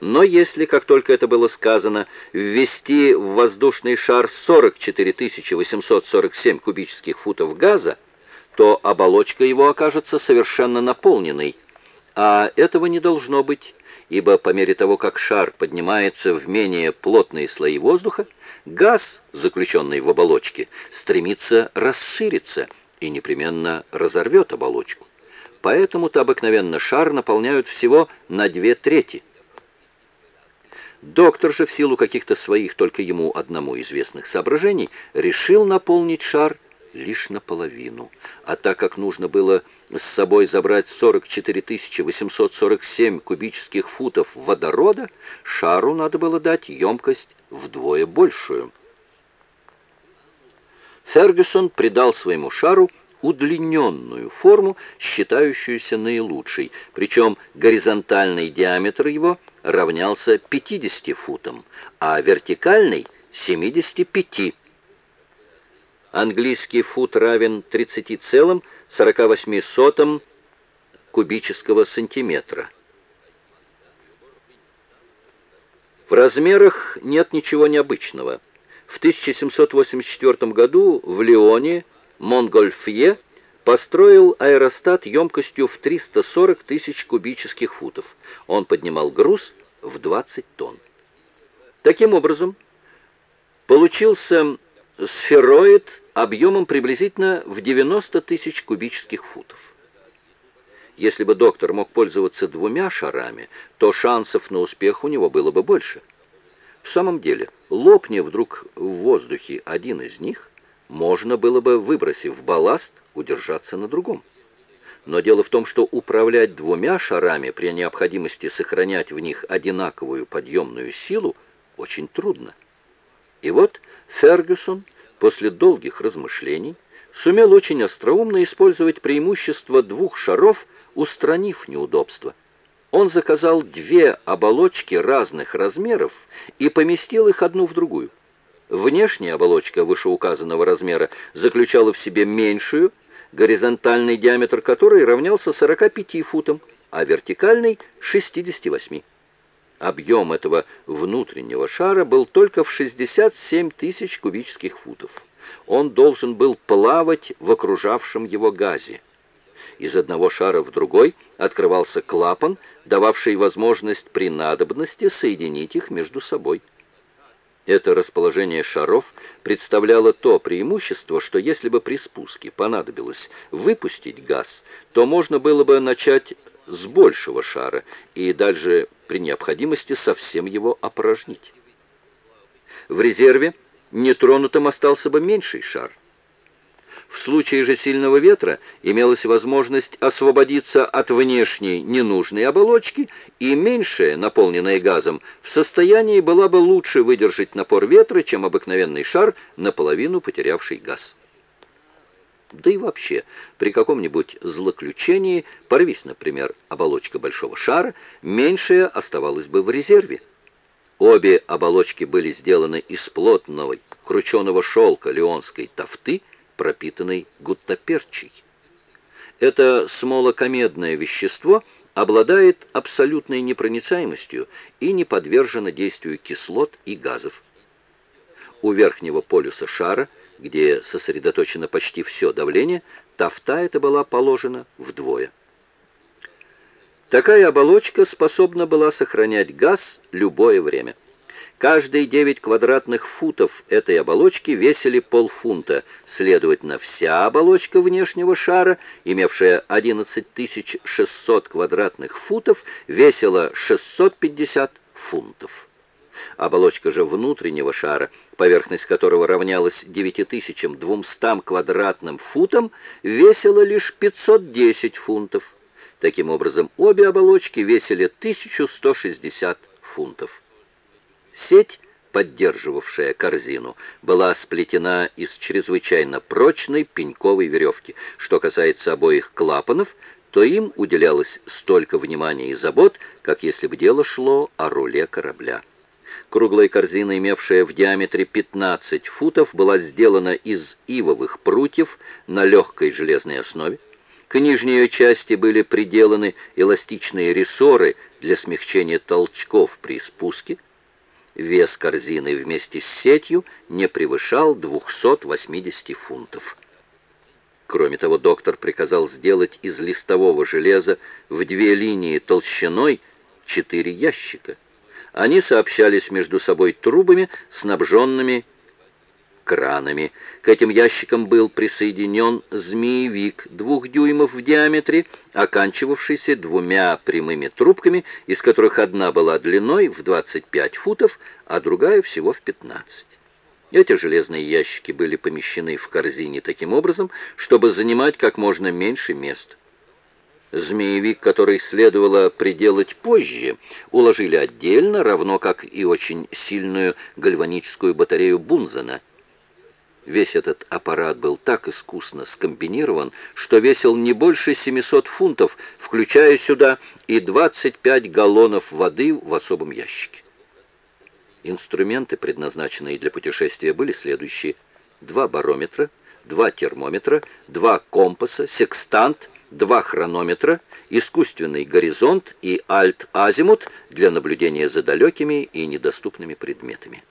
Но если, как только это было сказано, ввести в воздушный шар 44 847 кубических футов газа, то оболочка его окажется совершенно наполненной, а этого не должно быть, ибо по мере того, как шар поднимается в менее плотные слои воздуха, газ, заключенный в оболочке, стремится расшириться и непременно разорвет оболочку. Поэтому-то обыкновенно шар наполняют всего на две трети – Доктор же в силу каких-то своих только ему одному известных соображений решил наполнить шар лишь наполовину. А так как нужно было с собой забрать 44 847 кубических футов водорода, шару надо было дать емкость вдвое большую. Фергюсон придал своему шару удлиненную форму, считающуюся наилучшей, причем горизонтальный диаметр его – равнялся 50 футам, а вертикальный — 75. Английский фут равен 30,48 кубического сантиметра. В размерах нет ничего необычного. В 1784 году в Лионе Монгольфье построил аэростат емкостью в 340 тысяч кубических футов. Он поднимал груз в 20 тонн. Таким образом, получился сфероид объемом приблизительно в 90 тысяч кубических футов. Если бы доктор мог пользоваться двумя шарами, то шансов на успех у него было бы больше. В самом деле, лопни вдруг в воздухе один из них, можно было бы, выбросив балласт, удержаться на другом. Но дело в том, что управлять двумя шарами при необходимости сохранять в них одинаковую подъемную силу очень трудно. И вот Фергюсон после долгих размышлений сумел очень остроумно использовать преимущество двух шаров, устранив неудобства. Он заказал две оболочки разных размеров и поместил их одну в другую. Внешняя оболочка вышеуказанного размера заключала в себе меньшую, горизонтальный диаметр которой равнялся 45 футам, а вертикальный — 68. Объем этого внутреннего шара был только в 67 тысяч кубических футов. Он должен был плавать в окружавшем его газе. Из одного шара в другой открывался клапан, дававший возможность при надобности соединить их между собой. Это расположение шаров представляло то преимущество, что если бы при спуске понадобилось выпустить газ, то можно было бы начать с большего шара и дальше при необходимости совсем его опорожнить. В резерве нетронутым остался бы меньший шар. В случае же сильного ветра имелась возможность освободиться от внешней ненужной оболочки, и меньшая, наполненная газом, в состоянии была бы лучше выдержать напор ветра, чем обыкновенный шар, наполовину потерявший газ. Да и вообще, при каком-нибудь злоключении, порвись, например, оболочка большого шара, меньшая оставалась бы в резерве. Обе оболочки были сделаны из плотного крученого шелка леонской тафты, пропитанной гуттаперчей. Это смолокомедное вещество обладает абсолютной непроницаемостью и не подвержено действию кислот и газов. У верхнего полюса шара, где сосредоточено почти все давление, тафта эта была положена вдвое. Такая оболочка способна была сохранять газ любое время. Каждые 9 квадратных футов этой оболочки весили полфунта, следовательно, вся оболочка внешнего шара, имевшая 11 600 квадратных футов, весила 650 фунтов. Оболочка же внутреннего шара, поверхность которого равнялась 9200 квадратным футам, весила лишь 510 фунтов. Таким образом, обе оболочки весили 1160 фунтов. Сеть, поддерживавшая корзину, была сплетена из чрезвычайно прочной пеньковой веревки. Что касается обоих клапанов, то им уделялось столько внимания и забот, как если бы дело шло о руле корабля. Круглая корзина, имевшая в диаметре 15 футов, была сделана из ивовых прутьев на легкой железной основе. К нижней ее части были приделаны эластичные рессоры для смягчения толчков при спуске. Вес корзины вместе с сетью не превышал 280 фунтов. Кроме того, доктор приказал сделать из листового железа в две линии толщиной четыре ящика. Они сообщались между собой трубами, снабженными кранами. К этим ящикам был присоединен змеевик двух дюймов в диаметре, оканчивавшийся двумя прямыми трубками, из которых одна была длиной в 25 футов, а другая всего в 15. Эти железные ящики были помещены в корзине таким образом, чтобы занимать как можно меньше места. Змеевик, который следовало приделать позже, уложили отдельно, равно как и очень сильную гальваническую батарею Бунзена. Весь этот аппарат был так искусно скомбинирован, что весил не больше 700 фунтов, включая сюда и 25 галлонов воды в особом ящике. Инструменты, предназначенные для путешествия, были следующие. Два барометра, два термометра, два компаса, секстант, два хронометра, искусственный горизонт и альт-азимут для наблюдения за далекими и недоступными предметами.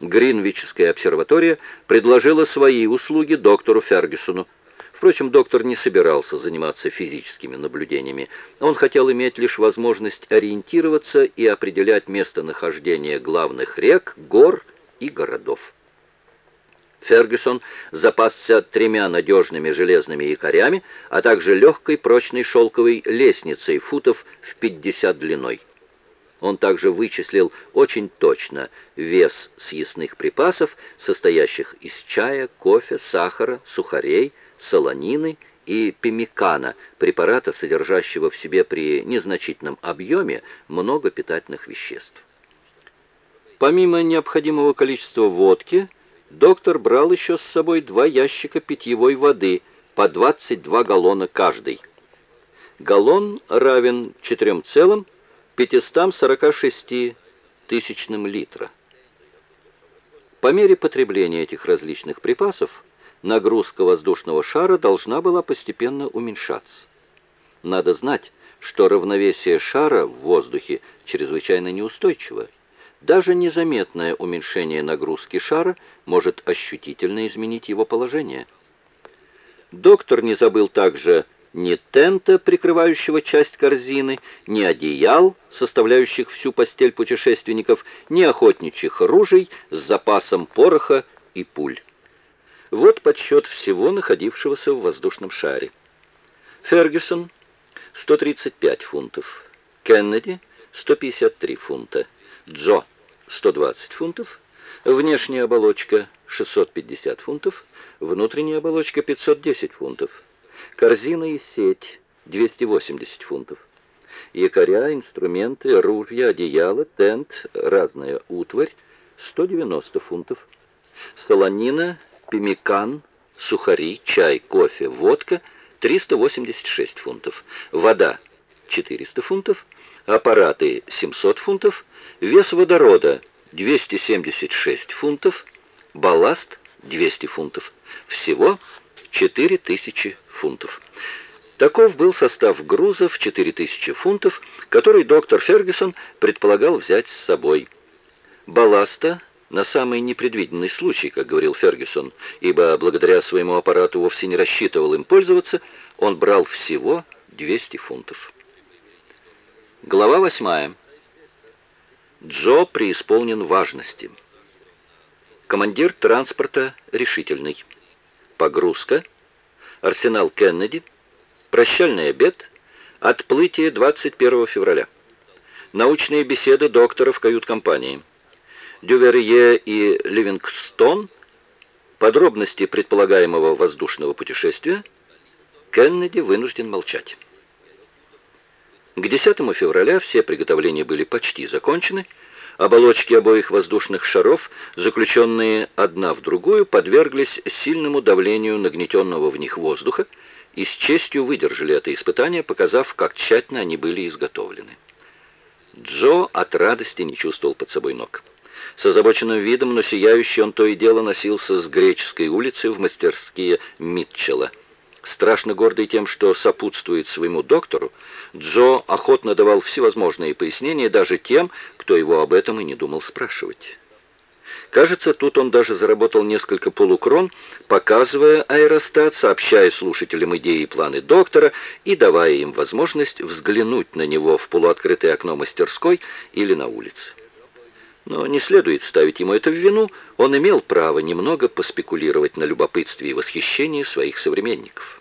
Гринвичская обсерватория предложила свои услуги доктору Фергюсону. Впрочем, доктор не собирался заниматься физическими наблюдениями. Он хотел иметь лишь возможность ориентироваться и определять местонахождение главных рек, гор и городов. Фергюсон запасся тремя надежными железными якорями, а также легкой прочной шелковой лестницей футов в 50 длиной. Он также вычислил очень точно вес съестных припасов, состоящих из чая, кофе, сахара, сухарей, солонины и пемикана, препарата, содержащего в себе при незначительном объеме много питательных веществ. Помимо необходимого количества водки, доктор брал еще с собой два ящика питьевой воды по 22 галлона каждый. Галлон равен 4,5 546 тысячным литра. По мере потребления этих различных припасов нагрузка воздушного шара должна была постепенно уменьшаться. Надо знать, что равновесие шара в воздухе чрезвычайно неустойчиво. Даже незаметное уменьшение нагрузки шара может ощутительно изменить его положение. Доктор не забыл также ни тента, прикрывающего часть корзины, ни одеял, составляющих всю постель путешественников, ни охотничьих ружей с запасом пороха и пуль. Вот подсчет всего находившегося в воздушном шаре. Фергюсон — 135 фунтов, Кеннеди — 153 фунта, Джо — 120 фунтов, внешняя оболочка — 650 фунтов, внутренняя оболочка — 510 фунтов корзина и сеть 280 фунтов. Якоря, инструменты, ружья, одеяло, тент, разная утварь 190 фунтов. Солонина, пемикан, сухари, чай, кофе, водка 386 фунтов. Вода 400 фунтов. Аппараты 700 фунтов. Вес водорода 276 фунтов. Балласт 200 фунтов. Всего 4000 фунтов. Таков был состав груза в 4000 фунтов, который доктор Фергюсон предполагал взять с собой. Балласта на самый непредвиденный случай, как говорил Фергюсон, ибо благодаря своему аппарату вовсе не рассчитывал им пользоваться, он брал всего 200 фунтов. Глава 8. Джо преисполнен важности. Командир транспорта решительный. Погрузка – арсенал Кеннеди, прощальный обед, отплытие 21 февраля. Научные беседы доктора в кают-компании. Дюверье и Ливингстон, подробности предполагаемого воздушного путешествия, Кеннеди вынужден молчать. К 10 февраля все приготовления были почти закончены, Оболочки обоих воздушных шаров, заключенные одна в другую, подверглись сильному давлению нагнетенного в них воздуха и с честью выдержали это испытание, показав, как тщательно они были изготовлены. Джо от радости не чувствовал под собой ног. С озабоченным видом, но сияющий, он то и дело носился с греческой улицы в мастерские Митчелла. Страшно гордый тем, что сопутствует своему доктору, Джо охотно давал всевозможные пояснения даже тем, кто его об этом и не думал спрашивать. Кажется, тут он даже заработал несколько полукрон, показывая аэростат, сообщая слушателям идеи и планы доктора и давая им возможность взглянуть на него в полуоткрытое окно мастерской или на улице. Но не следует ставить ему это в вину, он имел право немного поспекулировать на любопытстве и восхищении своих современников.